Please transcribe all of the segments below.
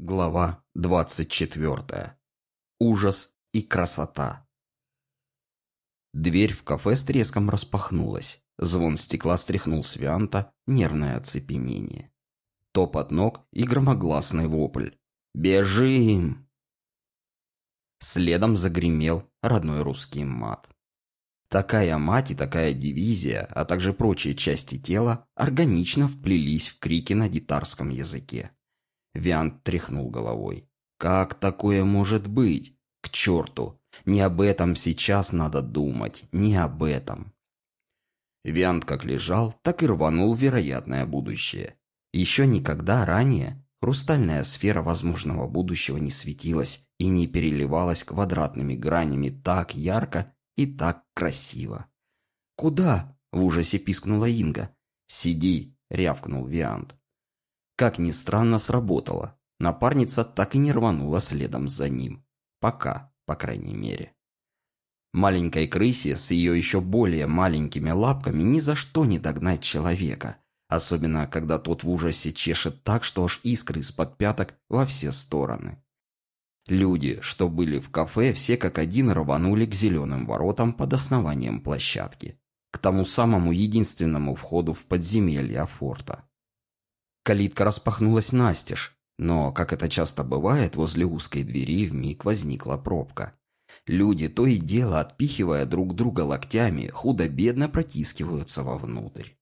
Глава двадцать четвертая. Ужас и красота. Дверь в кафе с треском распахнулась. Звон стекла стряхнул с Вианта нервное оцепенение. Топот ног и громогласный вопль. «Бежим!» Следом загремел родной русский мат. Такая мать и такая дивизия, а также прочие части тела органично вплелись в крики на гитарском языке. Виант тряхнул головой. «Как такое может быть? К черту! Не об этом сейчас надо думать, не об этом!» Виант как лежал, так и рванул вероятное будущее. Еще никогда ранее хрустальная сфера возможного будущего не светилась и не переливалась квадратными гранями так ярко и так красиво. «Куда?» — в ужасе пискнула Инга. «Сиди!» — рявкнул Виант. Как ни странно, сработало. Напарница так и не рванула следом за ним. Пока, по крайней мере. Маленькой крысе с ее еще более маленькими лапками ни за что не догнать человека. Особенно, когда тот в ужасе чешет так, что аж искры из-под пяток во все стороны. Люди, что были в кафе, все как один рванули к зеленым воротам под основанием площадки. К тому самому единственному входу в подземелье форта. Калитка распахнулась настежь, но, как это часто бывает, возле узкой двери вмиг возникла пробка. Люди, то и дело, отпихивая друг друга локтями, худо-бедно протискиваются вовнутрь.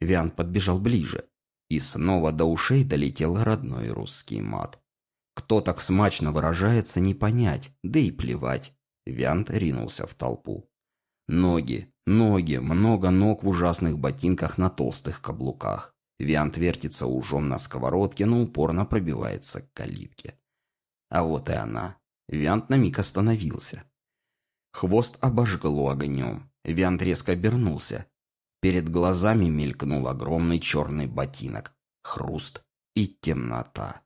Виан подбежал ближе, и снова до ушей долетел родной русский мат. Кто так смачно выражается, не понять, да и плевать. Виант ринулся в толпу. Ноги, ноги, много ног в ужасных ботинках на толстых каблуках. Виант вертится ужом на сковородке, но упорно пробивается к калитке. А вот и она. Виант на миг остановился. Хвост обожгло огнем. Виант резко обернулся. Перед глазами мелькнул огромный черный ботинок. Хруст и темнота.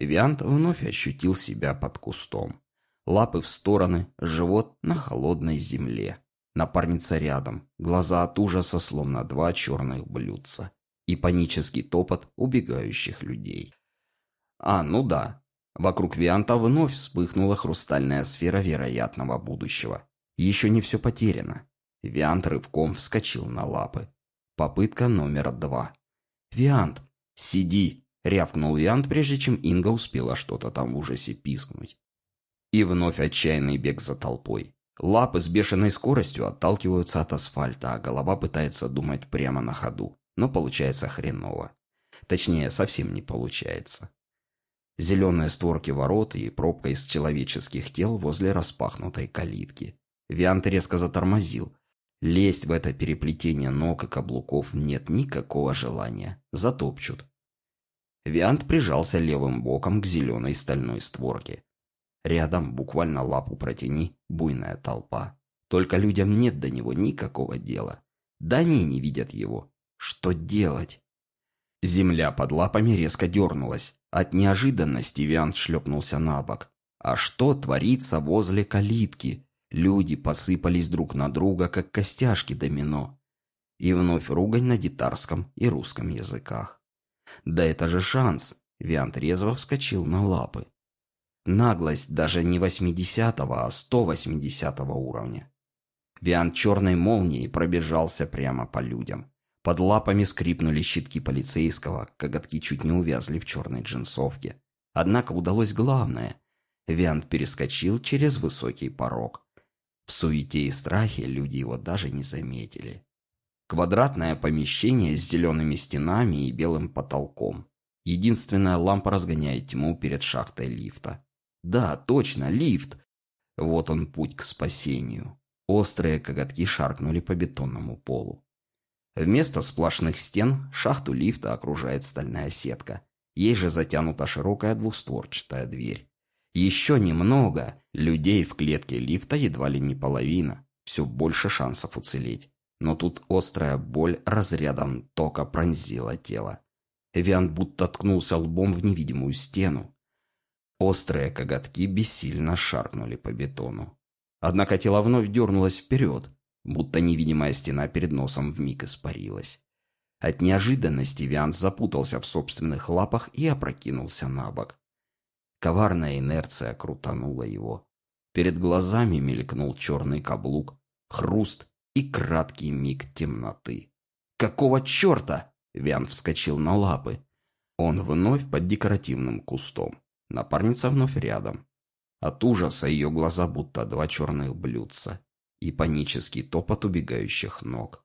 Виант вновь ощутил себя под кустом. Лапы в стороны, живот на холодной земле. Напарница рядом, глаза от ужаса, словно два черных блюдца и панический топот убегающих людей. А, ну да. Вокруг Вианта вновь вспыхнула хрустальная сфера вероятного будущего. Еще не все потеряно. Виант рывком вскочил на лапы. Попытка номер два. «Виант, сиди!» — рявкнул Виант, прежде чем Инга успела что-то там в ужасе пискнуть. И вновь отчаянный бег за толпой. Лапы с бешеной скоростью отталкиваются от асфальта, а голова пытается думать прямо на ходу но получается хреново. Точнее, совсем не получается. Зеленые створки ворот и пробка из человеческих тел возле распахнутой калитки. Виант резко затормозил. Лезть в это переплетение ног и каблуков нет никакого желания. Затопчут. Виант прижался левым боком к зеленой стальной створке. Рядом, буквально лапу протяни, буйная толпа. Только людям нет до него никакого дела. Да они не видят его. Что делать? Земля под лапами резко дернулась. От неожиданности Виант шлепнулся на бок. А что творится возле калитки? Люди посыпались друг на друга, как костяшки домино. И вновь ругань на гитарском и русском языках. Да это же шанс! Виант резво вскочил на лапы. Наглость даже не 80-го, а 180-го уровня. Виант черной молнией пробежался прямо по людям. Под лапами скрипнули щитки полицейского, коготки чуть не увязли в черной джинсовке. Однако удалось главное. Виант перескочил через высокий порог. В суете и страхе люди его даже не заметили. Квадратное помещение с зелеными стенами и белым потолком. Единственная лампа разгоняет тьму перед шахтой лифта. Да, точно, лифт. Вот он путь к спасению. Острые коготки шаркнули по бетонному полу. Вместо сплошных стен шахту лифта окружает стальная сетка. Ей же затянута широкая двустворчатая дверь. Еще немного. Людей в клетке лифта едва ли не половина. Все больше шансов уцелеть. Но тут острая боль разрядом тока пронзила тело. Эвиан будто ткнулся лбом в невидимую стену. Острые коготки бессильно шаркнули по бетону. Однако тело вновь дернулось вперед, будто невидимая стена перед носом вмиг испарилась. От неожиданности Виант запутался в собственных лапах и опрокинулся на бок. Коварная инерция крутанула его. Перед глазами мелькнул черный каблук, хруст и краткий миг темноты. «Какого черта?» — Виан вскочил на лапы. Он вновь под декоративным кустом. Напарница вновь рядом. От ужаса ее глаза будто два черных блюдца и панический топот убегающих ног.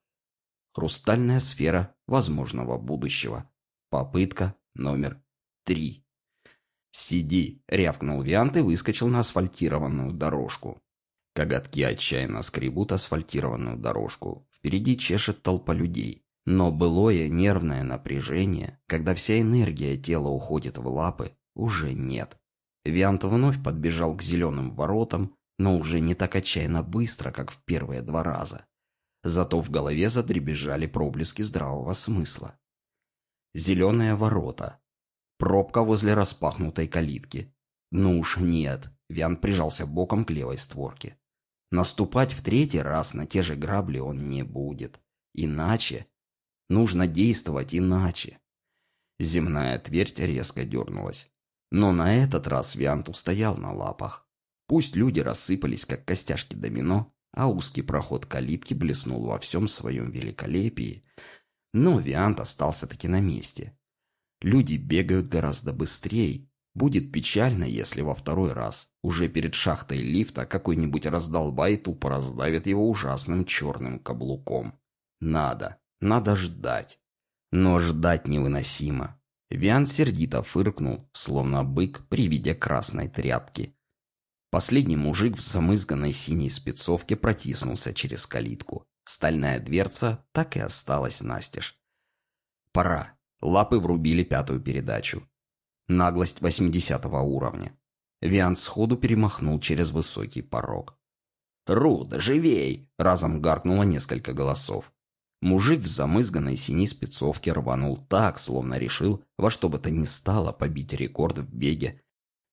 Хрустальная сфера возможного будущего. Попытка номер три. «Сиди!» — рявкнул Виант и выскочил на асфальтированную дорожку. Коготки отчаянно скребут асфальтированную дорожку. Впереди чешет толпа людей. Но былое нервное напряжение, когда вся энергия тела уходит в лапы, уже нет. Виант вновь подбежал к зеленым воротам, но уже не так отчаянно быстро, как в первые два раза. Зато в голове задребезжали проблески здравого смысла. Зеленые ворота. Пробка возле распахнутой калитки. Ну уж нет, Виан прижался боком к левой створке. Наступать в третий раз на те же грабли он не будет. Иначе. Нужно действовать иначе. Земная твердь резко дернулась. Но на этот раз Виант устоял на лапах. Пусть люди рассыпались, как костяшки домино, а узкий проход калитки блеснул во всем своем великолепии. Но Виант остался таки на месте. Люди бегают гораздо быстрее. Будет печально, если во второй раз, уже перед шахтой лифта, какой-нибудь раздолбай тупо раздавит его ужасным черным каблуком. Надо, надо ждать. Но ждать невыносимо. Виан сердито фыркнул, словно бык при виде красной тряпки. Последний мужик в замызганной синей спецовке протиснулся через калитку. Стальная дверца так и осталась настежь. Пора. Лапы врубили пятую передачу. Наглость 80 уровня. Виан сходу перемахнул через высокий порог. «Руда, живей!» — разом гаркнуло несколько голосов. Мужик в замызганной синей спецовке рванул так, словно решил во что бы то ни стало побить рекорд в беге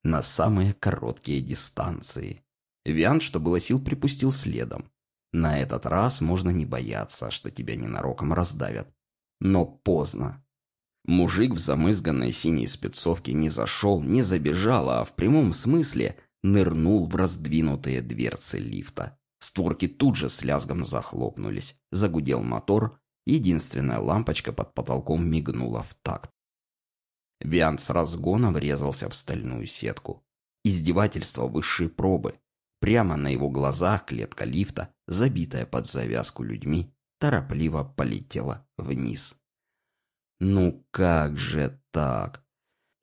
на самые короткие дистанции. Виан, что было сил, припустил следом. На этот раз можно не бояться, что тебя ненароком раздавят. Но поздно. Мужик в замызганной синей спецовке не зашел, не забежал, а в прямом смысле нырнул в раздвинутые дверцы лифта. Створки тут же с лязгом захлопнулись. Загудел мотор, единственная лампочка под потолком мигнула в такт. Виан с разгона врезался в стальную сетку. Издевательство высшей пробы. Прямо на его глазах клетка лифта, забитая под завязку людьми, торопливо полетела вниз. Ну как же так?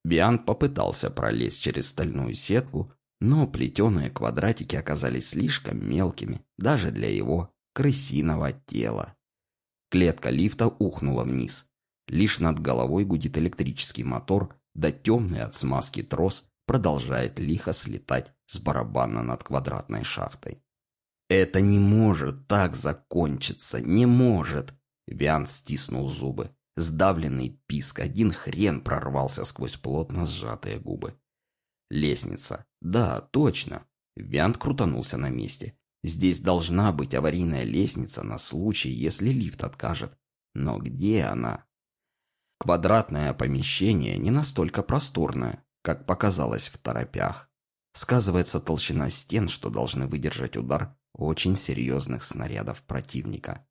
Биан попытался пролезть через стальную сетку, но плетеные квадратики оказались слишком мелкими даже для его крысиного тела. Клетка лифта ухнула вниз. Лишь над головой гудит электрический мотор, да темный от смазки трос продолжает лихо слетать с барабана над квадратной шахтой. «Это не может так закончиться, не может!» Виан стиснул зубы. Сдавленный писк, один хрен прорвался сквозь плотно сжатые губы. Лестница. Да, точно. Виант крутанулся на месте. Здесь должна быть аварийная лестница на случай, если лифт откажет. Но где она? Квадратное помещение не настолько просторное, как показалось в торопях. Сказывается толщина стен, что должны выдержать удар очень серьезных снарядов противника.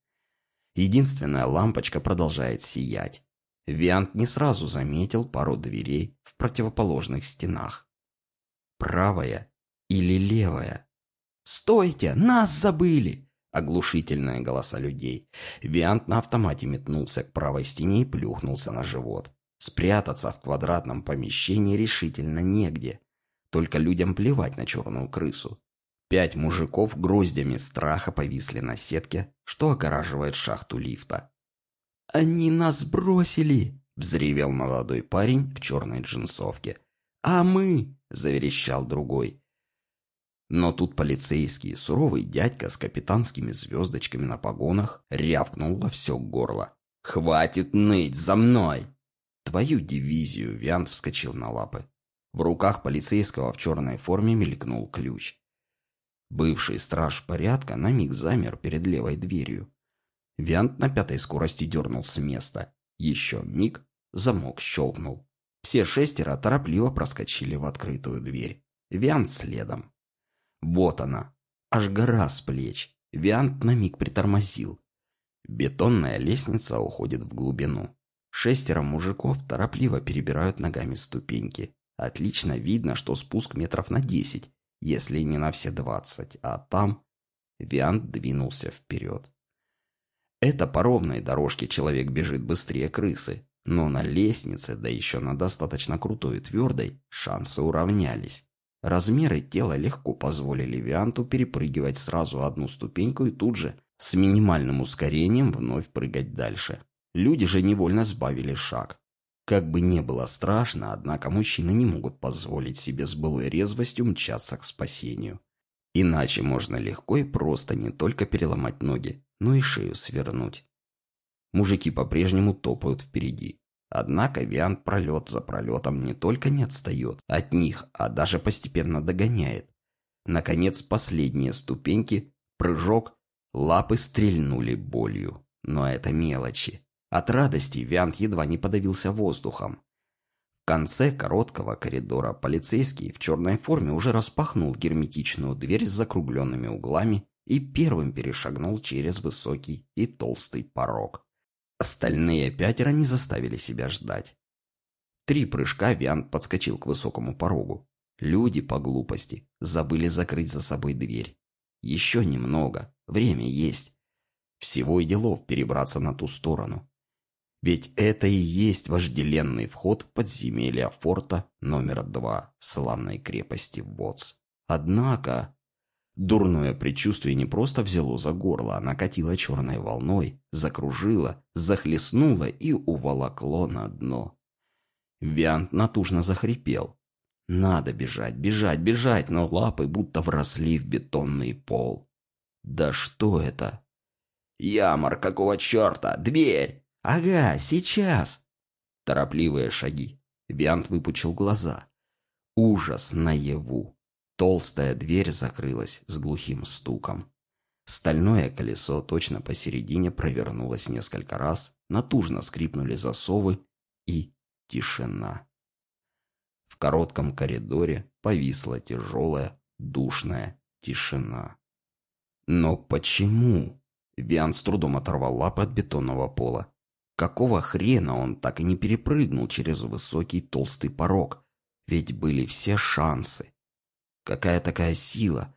Единственная лампочка продолжает сиять. Виант не сразу заметил пару дверей в противоположных стенах. Правая или левая? «Стойте! Нас забыли!» Оглушительные голоса людей. Виант на автомате метнулся к правой стене и плюхнулся на живот. Спрятаться в квадратном помещении решительно негде. Только людям плевать на черную крысу. Пять мужиков гроздями страха повисли на сетке, что огораживает шахту лифта. «Они нас бросили!» — взревел молодой парень в черной джинсовке. «А мы!» — заверещал другой. Но тут полицейский, суровый дядька с капитанскими звездочками на погонах, рявкнул во все горло. «Хватит ныть, за мной!» Твою дивизию Виант вскочил на лапы. В руках полицейского в черной форме мелькнул ключ. Бывший страж порядка на миг замер перед левой дверью. Виант на пятой скорости дернул с места. Еще миг, замок щелкнул. Все шестеро торопливо проскочили в открытую дверь. Виант следом. Вот она, аж гора с плеч. Виант на миг притормозил. Бетонная лестница уходит в глубину. Шестеро мужиков торопливо перебирают ногами ступеньки. Отлично видно, что спуск метров на десять, если не на все двадцать, а там... Виант двинулся вперед. Это по ровной дорожке человек бежит быстрее крысы, но на лестнице, да еще на достаточно крутой и твердой, шансы уравнялись. Размеры тела легко позволили Вианту перепрыгивать сразу одну ступеньку и тут же, с минимальным ускорением, вновь прыгать дальше. Люди же невольно сбавили шаг. Как бы не было страшно, однако мужчины не могут позволить себе с былой резвостью мчаться к спасению. Иначе можно легко и просто не только переломать ноги, но и шею свернуть. Мужики по-прежнему топают впереди. Однако Виант пролет за пролетом не только не отстает от них, а даже постепенно догоняет. Наконец, последние ступеньки, прыжок, лапы стрельнули болью. Но это мелочи. От радости Виант едва не подавился воздухом. В конце короткого коридора полицейский в черной форме уже распахнул герметичную дверь с закругленными углами и первым перешагнул через высокий и толстый порог. Остальные пятеро не заставили себя ждать. Три прыжка Виант подскочил к высокому порогу. Люди, по глупости, забыли закрыть за собой дверь. Еще немного, время есть. Всего и делов перебраться на ту сторону. Ведь это и есть вожделенный вход в подземелье форта номер два славной крепости Воц. Однако... Дурное предчувствие не просто взяло за горло, а накатило черной волной, закружило, захлестнуло и уволокло на дно. Виант натужно захрипел. Надо бежать, бежать, бежать, но лапы будто вросли в бетонный пол. Да что это? Ямор, какого черта? Дверь! Ага, сейчас! Торопливые шаги. Виант выпучил глаза. Ужас наяву. Толстая дверь закрылась с глухим стуком. Стальное колесо точно посередине провернулось несколько раз, натужно скрипнули засовы и тишина. В коротком коридоре повисла тяжелая, душная тишина. Но почему? Виан с трудом оторвал лапы от бетонного пола. Какого хрена он так и не перепрыгнул через высокий толстый порог? Ведь были все шансы. Какая такая сила?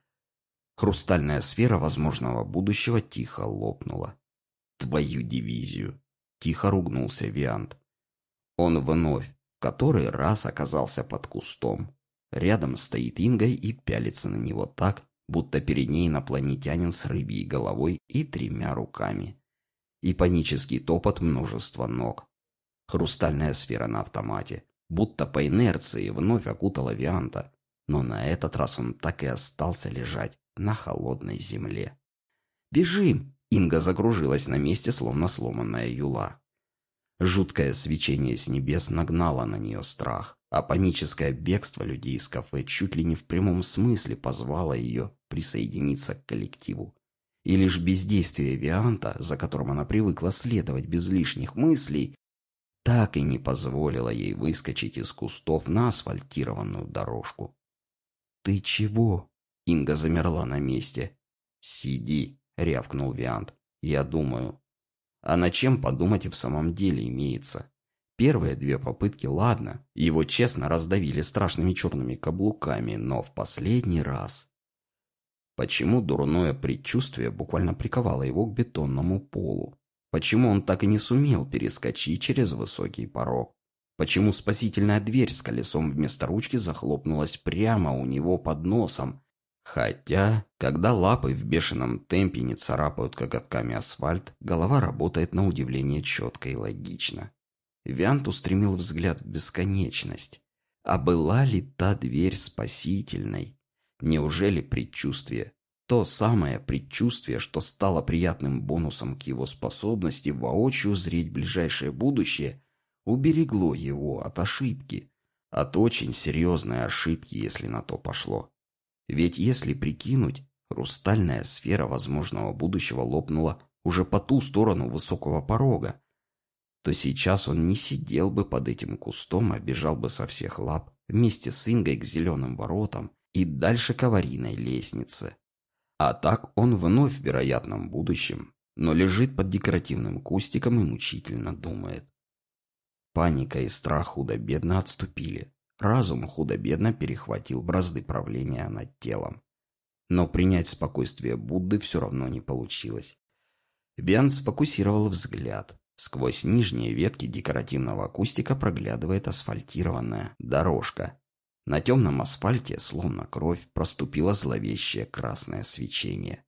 Хрустальная сфера возможного будущего тихо лопнула. Твою дивизию. Тихо ругнулся Виант. Он вновь, который раз оказался под кустом. Рядом стоит Инга и пялится на него так, будто перед ней инопланетянин с рыбьей головой и тремя руками. И панический топот множества ног. Хрустальная сфера на автомате, будто по инерции вновь окутала Вианта, но на этот раз он так и остался лежать на холодной земле. «Бежим!» Инга закружилась на месте, словно сломанная юла. Жуткое свечение с небес нагнало на нее страх, а паническое бегство людей из кафе чуть ли не в прямом смысле позвало ее присоединиться к коллективу. И лишь бездействие Вианта, за которым она привыкла следовать без лишних мыслей, так и не позволило ей выскочить из кустов на асфальтированную дорожку. «Ты чего?» Инга замерла на месте. «Сиди», — рявкнул Виант. «Я думаю». А на чем подумать и в самом деле имеется? Первые две попытки, ладно, его честно раздавили страшными черными каблуками, но в последний раз... Почему дурное предчувствие буквально приковало его к бетонному полу? Почему он так и не сумел перескочить через высокий порог? Почему спасительная дверь с колесом вместо ручки захлопнулась прямо у него под носом? Хотя, когда лапы в бешеном темпе не царапают коготками асфальт, голова работает на удивление четко и логично. Вянт устремил взгляд в бесконечность. А была ли та дверь спасительной? Неужели предчувствие, то самое предчувствие, что стало приятным бонусом к его способности воочию зреть ближайшее будущее, уберегло его от ошибки, от очень серьезной ошибки, если на то пошло. Ведь если прикинуть, хрустальная сфера возможного будущего лопнула уже по ту сторону высокого порога. то сейчас он не сидел бы под этим кустом, а бежал бы со всех лап вместе с Ингой к зеленым воротам и дальше к аварийной лестнице. А так он вновь в вероятном будущем, но лежит под декоративным кустиком и мучительно думает. Паника и страх худо-бедно отступили. Разум худо-бедно перехватил бразды правления над телом. Но принять спокойствие Будды все равно не получилось. Виан сфокусировал взгляд. Сквозь нижние ветки декоративного кустика проглядывает асфальтированная дорожка. На темном асфальте, словно кровь, проступило зловещее красное свечение.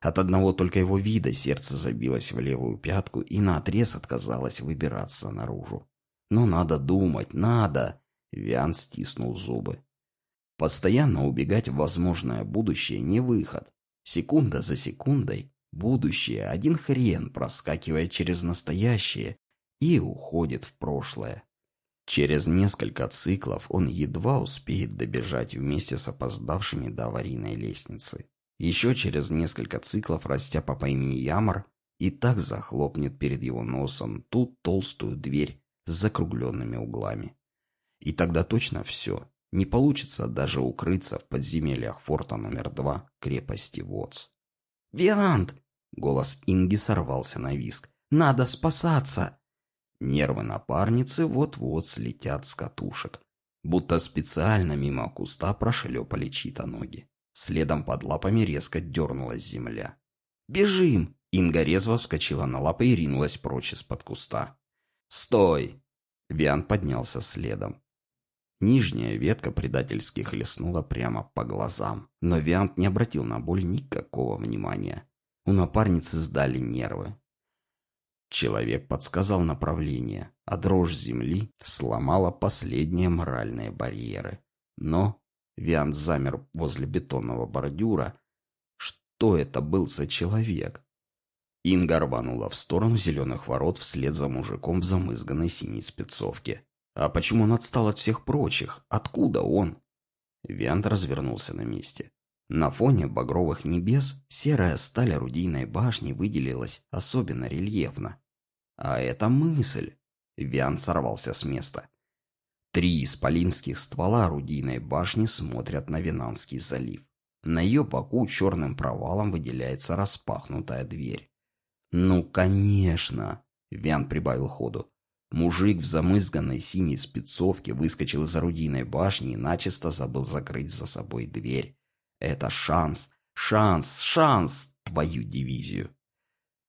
От одного только его вида сердце забилось в левую пятку и наотрез отказалось выбираться наружу. Но надо думать, надо. Виан стиснул зубы. Постоянно убегать в возможное будущее не выход. Секунда за секундой будущее один хрен проскакивает через настоящее и уходит в прошлое. Через несколько циклов он едва успеет добежать вместе с опоздавшими до аварийной лестницы. Еще через несколько циклов растяпа по имени Ямар и так захлопнет перед его носом ту толстую дверь с закругленными углами. И тогда точно все. Не получится даже укрыться в подземельях форта номер два крепости Вотс. «Виант!» — голос Инги сорвался на виск. «Надо спасаться!» Нервы напарницы вот-вот слетят с катушек. Будто специально мимо куста прошлепали чьи-то ноги. Следом под лапами резко дернулась земля. «Бежим!» Инга резво вскочила на лапы и ринулась прочь из-под куста. «Стой!» Виан поднялся следом. Нижняя ветка предательски хлестнула прямо по глазам, но Виант не обратил на боль никакого внимания. У напарницы сдали нервы. Человек подсказал направление, а дрожь земли сломала последние моральные барьеры. Но Виант замер возле бетонного бордюра. Что это был за человек? Инга рванула в сторону зеленых ворот вслед за мужиком в замызганной синей спецовке. А почему он отстал от всех прочих? Откуда он? Виант развернулся на месте. На фоне багровых небес серая сталь орудийной башни выделилась особенно рельефно. А это мысль. Виан сорвался с места. Три исполинских ствола орудийной башни смотрят на Винанский залив. На ее боку черным провалом выделяется распахнутая дверь. «Ну, конечно!» — Вян прибавил ходу. Мужик в замызганной синей спецовке выскочил из орудийной башни и начисто забыл закрыть за собой дверь. Это шанс, шанс, шанс, твою дивизию.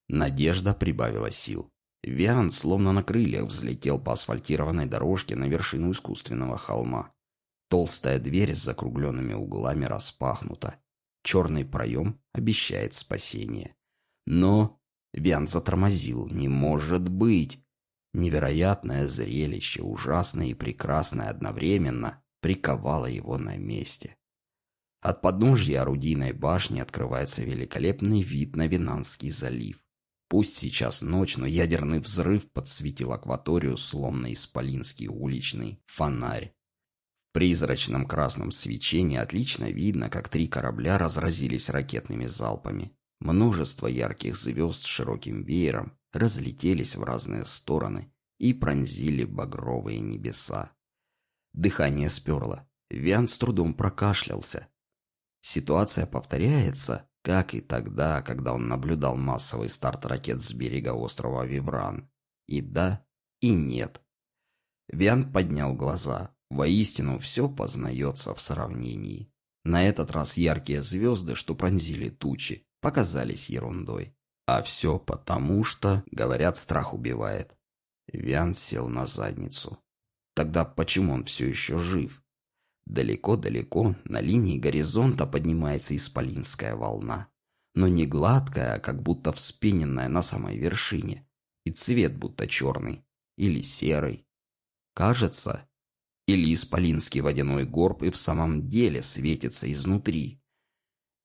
Надежда прибавила сил. Виан, словно на крыльях, взлетел по асфальтированной дорожке на вершину искусственного холма. Толстая дверь с закругленными углами распахнута. Черный проем обещает спасение. Но Виан затормозил. Не может быть! Невероятное зрелище, ужасное и прекрасное одновременно, приковало его на месте. От подножья орудийной башни открывается великолепный вид на Винанский залив. Пусть сейчас ночь, но ядерный взрыв подсветил акваторию, словно исполинский уличный фонарь. В призрачном красном свечении отлично видно, как три корабля разразились ракетными залпами. Множество ярких звезд с широким веером разлетелись в разные стороны и пронзили багровые небеса. Дыхание сперло. Виан с трудом прокашлялся. Ситуация повторяется, как и тогда, когда он наблюдал массовый старт ракет с берега острова Вивран. И да, и нет. Виан поднял глаза. Воистину, все познается в сравнении. На этот раз яркие звезды, что пронзили тучи, показались ерундой. А все потому, что, говорят, страх убивает. Виан сел на задницу. Тогда почему он все еще жив? Далеко-далеко на линии горизонта поднимается исполинская волна. Но не гладкая, а как будто вспененная на самой вершине. И цвет будто черный. Или серый. Кажется, или исполинский водяной горб и в самом деле светится изнутри.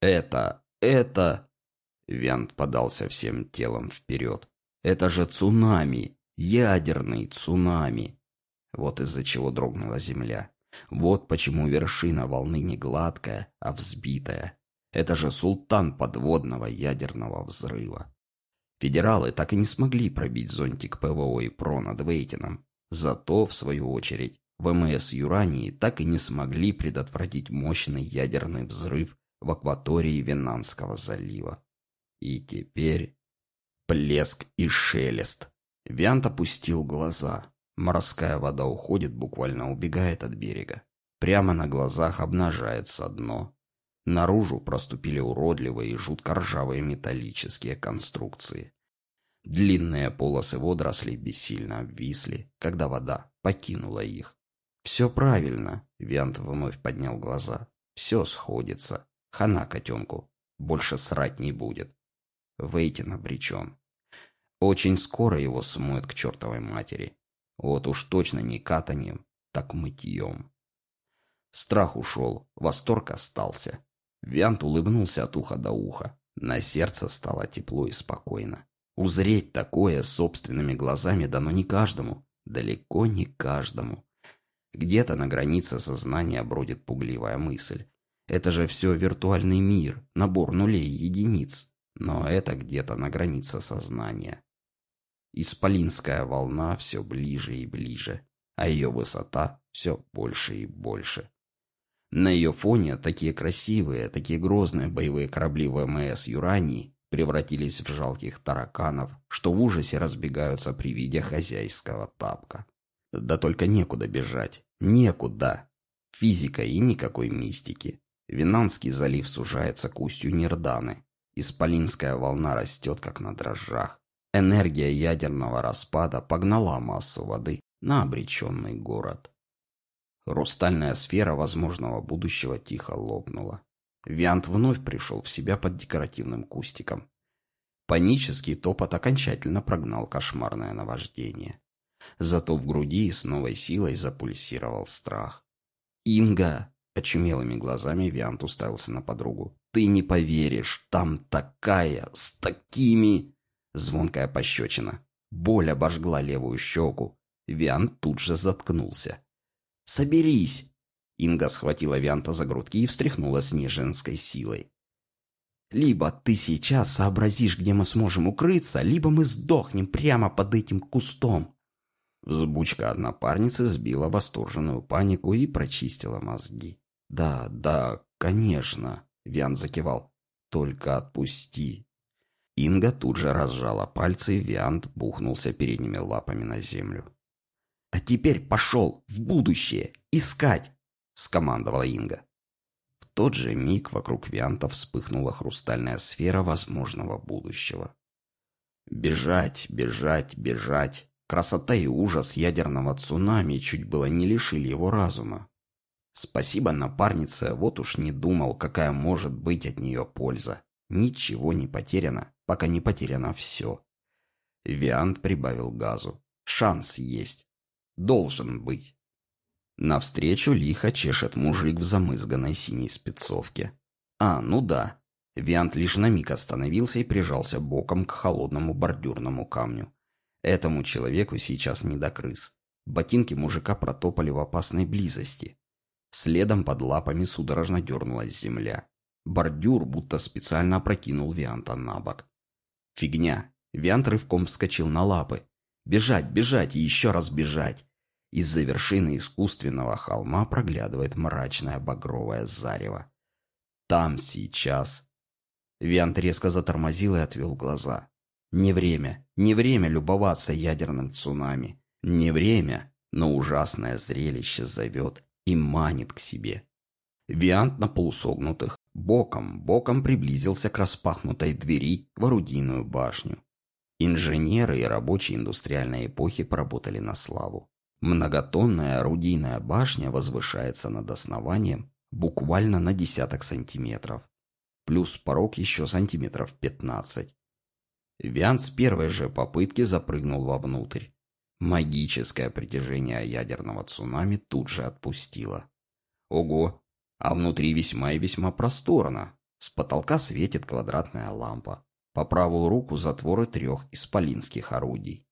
Это, это... Вент подался всем телом вперед. «Это же цунами! Ядерный цунами!» Вот из-за чего дрогнула земля. Вот почему вершина волны не гладкая, а взбитая. Это же султан подводного ядерного взрыва. Федералы так и не смогли пробить зонтик ПВО и ПРО над Вейтином. Зато, в свою очередь, ВМС Юрании так и не смогли предотвратить мощный ядерный взрыв в акватории Венанского залива. И теперь плеск и шелест. Виант опустил глаза. Морская вода уходит, буквально убегает от берега. Прямо на глазах обнажается дно. Наружу проступили уродливые и жутко ржавые металлические конструкции. Длинные полосы водорослей бессильно обвисли, когда вода покинула их. «Все правильно», — Виант вновь поднял глаза. «Все сходится. Хана котенку. Больше срать не будет». Вейтин обречен. Очень скоро его смоет к чертовой матери. Вот уж точно не катанием, так мытьем. Страх ушел, восторг остался. Виант улыбнулся от уха до уха. На сердце стало тепло и спокойно. Узреть такое собственными глазами дано не каждому, далеко не каждому. Где-то на границе сознания бродит пугливая мысль. Это же все виртуальный мир, набор нулей и единиц. Но это где-то на границе сознания. Исполинская волна все ближе и ближе, а ее высота все больше и больше. На ее фоне такие красивые, такие грозные боевые корабли ВМС Юрании превратились в жалких тараканов, что в ужасе разбегаются при виде хозяйского тапка. Да только некуда бежать. Некуда. Физика и никакой мистики. Винанский залив сужается к устью Нирданы. Исполинская волна растет, как на дрожжах. Энергия ядерного распада погнала массу воды на обреченный город. Хрустальная сфера возможного будущего тихо лопнула. Виант вновь пришел в себя под декоративным кустиком. Панический топот окончательно прогнал кошмарное наваждение. Зато в груди с новой силой запульсировал страх. «Инга!» — очумелыми глазами Виант уставился на подругу. «Ты не поверишь, там такая, с такими...» Звонкая пощечина. Боль обожгла левую щеку. Виан тут же заткнулся. «Соберись!» Инга схватила Вианта за грудки и встряхнула с ней женской силой. «Либо ты сейчас сообразишь, где мы сможем укрыться, либо мы сдохнем прямо под этим кустом!» Взбучка от напарницы сбила восторженную панику и прочистила мозги. «Да, да, конечно!» — Виан закивал. «Только отпусти!» Инга тут же разжала пальцы, и Виант бухнулся передними лапами на землю. «А теперь пошел в будущее! Искать!» — скомандовала Инга. В тот же миг вокруг Вианта вспыхнула хрустальная сфера возможного будущего. Бежать, бежать, бежать. Красота и ужас ядерного цунами чуть было не лишили его разума. Спасибо напарнице, вот уж не думал, какая может быть от нее польза. Ничего не потеряно, пока не потеряно все. Виант прибавил газу. Шанс есть. Должен быть. Навстречу лихо чешет мужик в замызганной синей спецовке. А, ну да. Виант лишь на миг остановился и прижался боком к холодному бордюрному камню. Этому человеку сейчас не до крыс. Ботинки мужика протопали в опасной близости. Следом под лапами судорожно дернулась земля. Бордюр будто специально опрокинул Вианта на бок. Фигня. Виант рывком вскочил на лапы. Бежать, бежать и еще раз бежать. Из-за вершины искусственного холма проглядывает мрачное багровое зарево. Там сейчас. Виант резко затормозил и отвел глаза. Не время, не время любоваться ядерным цунами. Не время, но ужасное зрелище зовет и манит к себе. Виант на полусогнутых, боком, боком приблизился к распахнутой двери в орудийную башню. Инженеры и рабочие индустриальной эпохи поработали на славу. Многотонная орудийная башня возвышается над основанием буквально на десяток сантиметров. Плюс порог еще сантиметров пятнадцать. Виан с первой же попытки запрыгнул вовнутрь. Магическое притяжение ядерного цунами тут же отпустило. Ого, а внутри весьма и весьма просторно. С потолка светит квадратная лампа. По правую руку затворы трех исполинских орудий.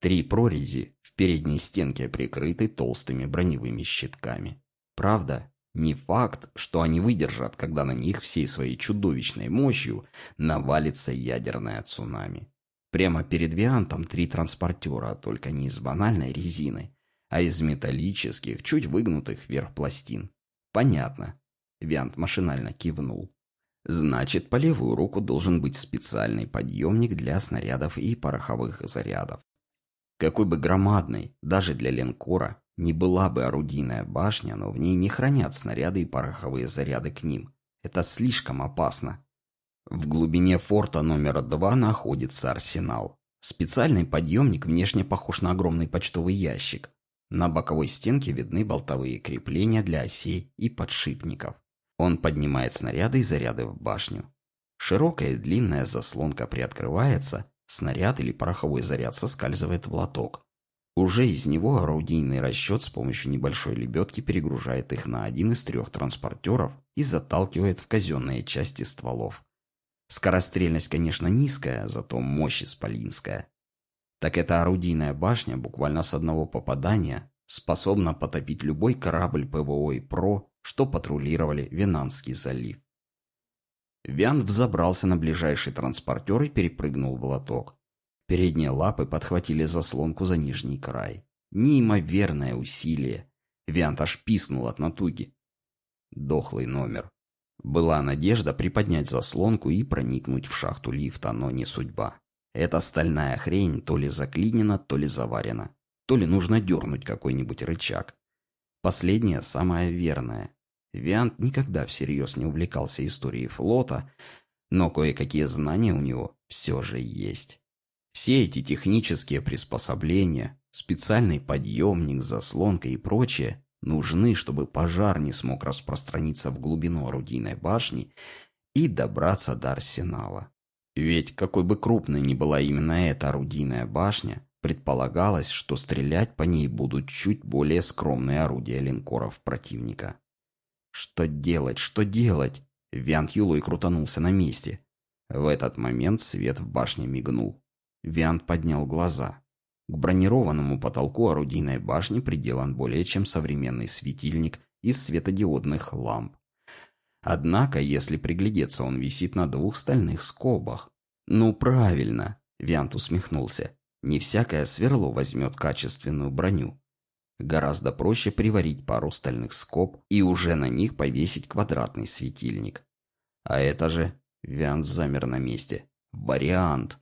Три прорези в передней стенке прикрыты толстыми броневыми щитками. Правда, не факт, что они выдержат, когда на них всей своей чудовищной мощью навалится ядерное цунами. Прямо перед Виантом три транспортера, только не из банальной резины, а из металлических, чуть выгнутых вверх пластин. Понятно. Виант машинально кивнул. Значит, по левую руку должен быть специальный подъемник для снарядов и пороховых зарядов. Какой бы громадной, даже для линкора, не была бы орудийная башня, но в ней не хранят снаряды и пороховые заряды к ним. Это слишком опасно. В глубине форта номер два находится арсенал. Специальный подъемник внешне похож на огромный почтовый ящик. На боковой стенке видны болтовые крепления для осей и подшипников. Он поднимает снаряды и заряды в башню. Широкая длинная заслонка приоткрывается, снаряд или пороховой заряд соскальзывает в лоток. Уже из него орудийный расчет с помощью небольшой лебедки перегружает их на один из трех транспортеров и заталкивает в казенные части стволов. Скорострельность, конечно, низкая, зато мощь исполинская. Так эта орудийная башня буквально с одного попадания способна потопить любой корабль ПВО и ПРО, что патрулировали Венанский залив. Вян взобрался на ближайший транспортер и перепрыгнул в лоток. Передние лапы подхватили заслонку за нижний край. Неимоверное усилие. Виант аж пискнул от натуги. Дохлый номер. Была надежда приподнять заслонку и проникнуть в шахту лифта, но не судьба. Эта стальная хрень то ли заклинена, то ли заварена. То ли нужно дернуть какой-нибудь рычаг. Последнее самое верное. Виант никогда всерьез не увлекался историей флота, но кое-какие знания у него все же есть. Все эти технические приспособления, специальный подъемник, заслонка и прочее нужны, чтобы пожар не смог распространиться в глубину орудийной башни и добраться до арсенала. Ведь какой бы крупной ни была именно эта орудийная башня, предполагалось, что стрелять по ней будут чуть более скромные орудия линкоров противника. Что делать, что делать? Виант Юлой крутанулся на месте. В этот момент свет в башне мигнул. Виант поднял глаза. К бронированному потолку орудийной башни приделан более чем современный светильник из светодиодных ламп. Однако, если приглядеться, он висит на двух стальных скобах. «Ну, правильно!» — Виант усмехнулся. «Не всякое сверло возьмет качественную броню. Гораздо проще приварить пару стальных скоб и уже на них повесить квадратный светильник. А это же... Виант замер на месте. Вариант.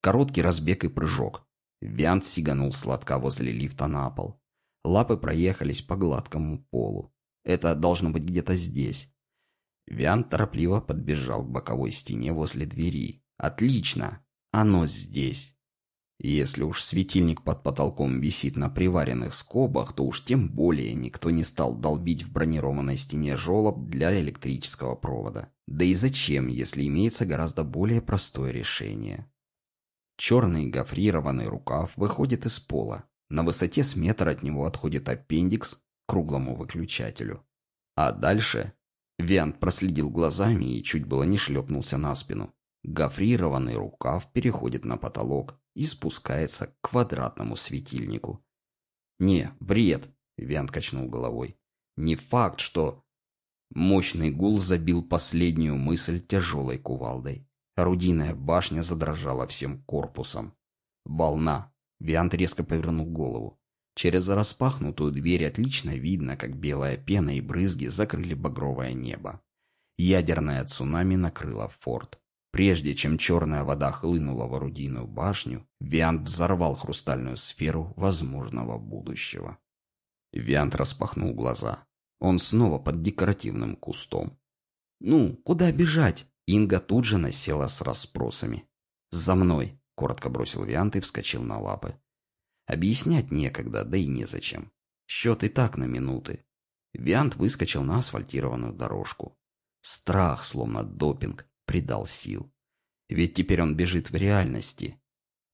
Короткий разбег и прыжок. Виант сиганул сладко возле лифта на пол. Лапы проехались по гладкому полу. Это должно быть где-то здесь. Виант торопливо подбежал к боковой стене возле двери. Отлично! Оно здесь. Если уж светильник под потолком висит на приваренных скобах, то уж тем более никто не стал долбить в бронированной стене желоб для электрического провода. Да и зачем, если имеется гораздо более простое решение? Черный гофрированный рукав выходит из пола. На высоте с метр от него отходит аппендикс к круглому выключателю. А дальше Виант проследил глазами и чуть было не шлепнулся на спину. Гофрированный рукав переходит на потолок и спускается к квадратному светильнику. «Не, бред!» — Виант качнул головой. «Не факт, что...» Мощный гул забил последнюю мысль тяжелой кувалдой. Орудийная башня задрожала всем корпусом. «Волна!» — Виант резко повернул голову. Через распахнутую дверь отлично видно, как белая пена и брызги закрыли багровое небо. Ядерное цунами накрыло форт. Прежде чем черная вода хлынула в орудийную башню, Виант взорвал хрустальную сферу возможного будущего. Виант распахнул глаза. Он снова под декоративным кустом. «Ну, куда бежать?» Инга тут же насела с расспросами. «За мной!» — коротко бросил Виант и вскочил на лапы. Объяснять некогда, да и незачем. Счет и так на минуты. Виант выскочил на асфальтированную дорожку. Страх, словно допинг, придал сил. Ведь теперь он бежит в реальности.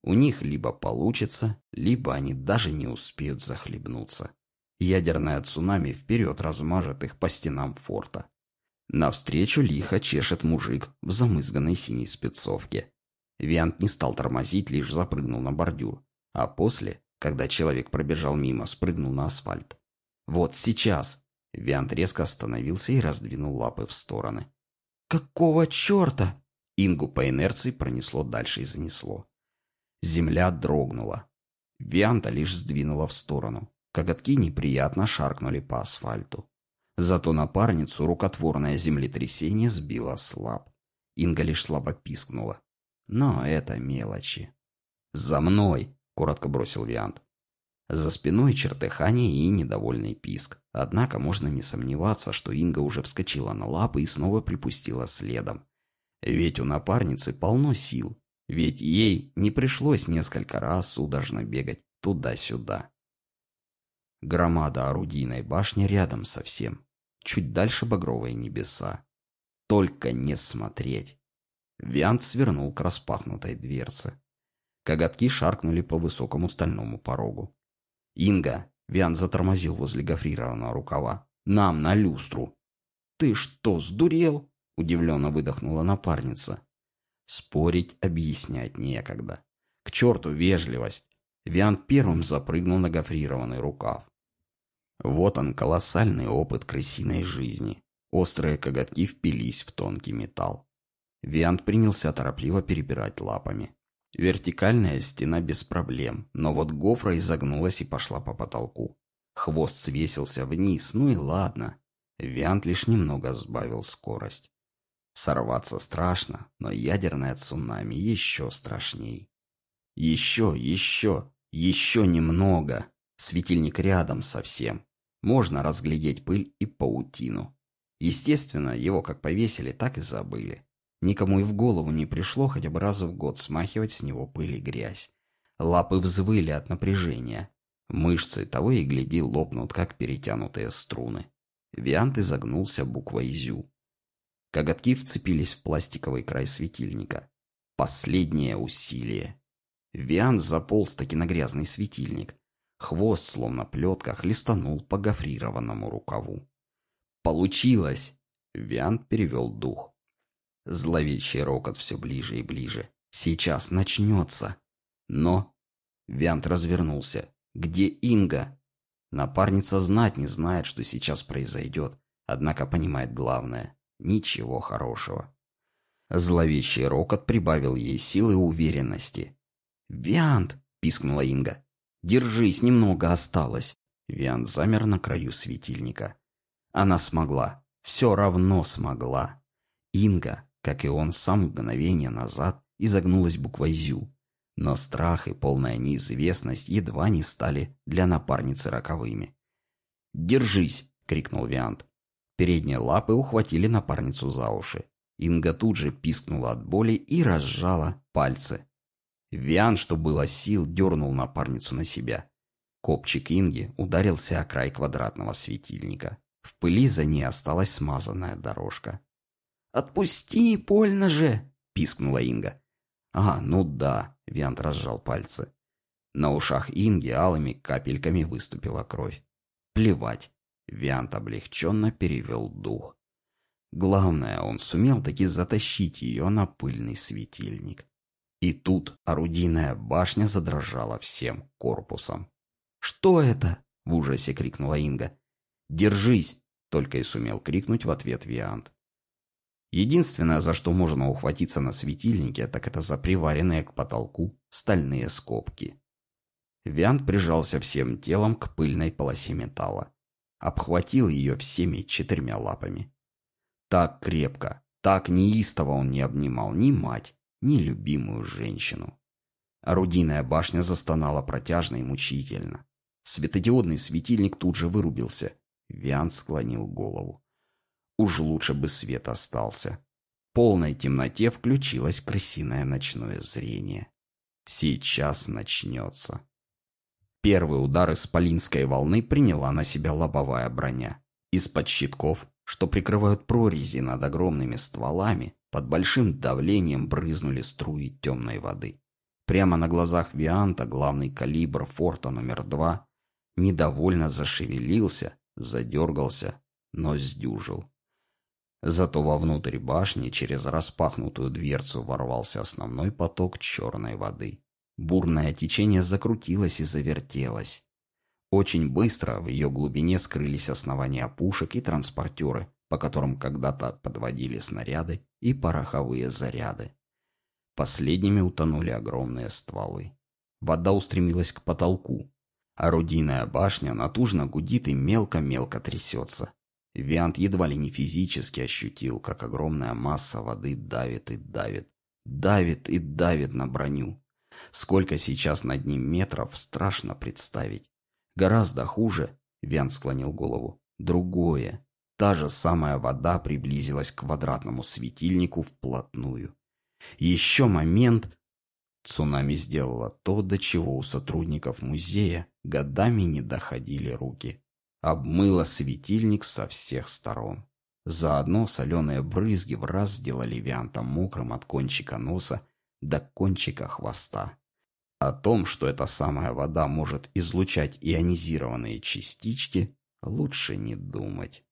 У них либо получится, либо они даже не успеют захлебнуться. Ядерное цунами вперед размажет их по стенам форта. Навстречу лихо чешет мужик в замызганной синей спецовке. Виант не стал тормозить, лишь запрыгнул на бордюр, а после, когда человек пробежал мимо, спрыгнул на асфальт. «Вот сейчас!» Виант резко остановился и раздвинул лапы в стороны. «Какого черта?» Ингу по инерции пронесло дальше и занесло. Земля дрогнула. Вианта лишь сдвинула в сторону. Коготки неприятно шаркнули по асфальту. Зато напарницу рукотворное землетрясение сбило слаб. Инга лишь слабо пискнула. Но это мелочи. «За мной!» — коротко бросил Виант. За спиной чертыхание и недовольный писк. Однако можно не сомневаться, что Инга уже вскочила на лапы и снова припустила следом. Ведь у напарницы полно сил. Ведь ей не пришлось несколько раз судорожно бегать туда-сюда. Громада орудийной башни рядом совсем. Чуть дальше багровые небеса. Только не смотреть. Виант свернул к распахнутой дверце. Коготки шаркнули по высокому стальному порогу. «Инга!» — Виан затормозил возле гофрированного рукава. «Нам на люстру!» «Ты что, сдурел?» — удивленно выдохнула напарница. Спорить, объяснять некогда. К черту вежливость! Виан первым запрыгнул на гофрированный рукав. Вот он, колоссальный опыт крысиной жизни. Острые коготки впились в тонкий металл. Виант принялся торопливо перебирать лапами. Вертикальная стена без проблем, но вот гофра изогнулась и пошла по потолку. Хвост свесился вниз, ну и ладно. Виант лишь немного сбавил скорость. Сорваться страшно, но ядерное цунами еще страшней. Еще, еще, еще немного. Светильник рядом совсем. Можно разглядеть пыль и паутину. Естественно, его как повесили, так и забыли. Никому и в голову не пришло хотя бы раз в год смахивать с него пыль и грязь. Лапы взвыли от напряжения. Мышцы того и гляди лопнут, как перетянутые струны. Виант изогнулся буквой «зю». Коготки вцепились в пластиковый край светильника. Последнее усилие. Виант заполз таки на грязный светильник. Хвост, словно плетка, хлестанул по гофрированному рукаву. «Получилось!» Виант перевел дух. Зловещий рокот все ближе и ближе. Сейчас начнется. Но... Виант развернулся. Где Инга? Напарница знать не знает, что сейчас произойдет, однако понимает главное. Ничего хорошего. Зловещий рокот прибавил ей силы и уверенности. «Виант!» — пискнула Инга. «Держись, немного осталось». Виант замер на краю светильника. Она смогла. Все равно смогла. Инга как и он сам мгновение назад, изогнулась буквой «зю». Но страх и полная неизвестность едва не стали для напарницы роковыми. «Держись!» — крикнул Виант. Передние лапы ухватили напарницу за уши. Инга тут же пискнула от боли и разжала пальцы. Виан, что было сил, дернул напарницу на себя. Копчик Инги ударился о край квадратного светильника. В пыли за ней осталась смазанная дорожка. «Отпусти, больно же!» — пискнула Инга. «А, ну да!» — Виант разжал пальцы. На ушах Инги алыми капельками выступила кровь. «Плевать!» — Виант облегченно перевел дух. Главное, он сумел таки затащить ее на пыльный светильник. И тут орудийная башня задрожала всем корпусом. «Что это?» — в ужасе крикнула Инга. «Держись!» — только и сумел крикнуть в ответ Виант. Единственное, за что можно ухватиться на светильнике, так это за приваренные к потолку стальные скобки. Виант прижался всем телом к пыльной полосе металла. Обхватил ее всеми четырьмя лапами. Так крепко, так неистово он не обнимал ни мать, ни любимую женщину. Орудийная башня застонала протяжно и мучительно. Светодиодный светильник тут же вырубился. Виант склонил голову. Уж лучше бы свет остался. В полной темноте включилось крысиное ночное зрение. Сейчас начнется. Первый удар исполинской волны приняла на себя лобовая броня. Из-под щитков, что прикрывают прорези над огромными стволами, под большим давлением брызнули струи темной воды. Прямо на глазах Вианта главный калибр форта номер два недовольно зашевелился, задергался, но сдюжил. Зато вовнутрь башни через распахнутую дверцу ворвался основной поток черной воды. Бурное течение закрутилось и завертелось. Очень быстро в ее глубине скрылись основания пушек и транспортеры, по которым когда-то подводили снаряды и пороховые заряды. Последними утонули огромные стволы. Вода устремилась к потолку. Орудийная башня натужно гудит и мелко-мелко трясется. Виант едва ли не физически ощутил, как огромная масса воды давит и давит, давит и давит на броню. Сколько сейчас над ним метров, страшно представить. Гораздо хуже, Виант склонил голову, другое. Та же самая вода приблизилась к квадратному светильнику вплотную. Еще момент... Цунами сделала то, до чего у сотрудников музея годами не доходили руки обмыло светильник со всех сторон. Заодно соленые брызги в раз сделали Вианта мокрым от кончика носа до кончика хвоста. О том, что эта самая вода может излучать ионизированные частички, лучше не думать.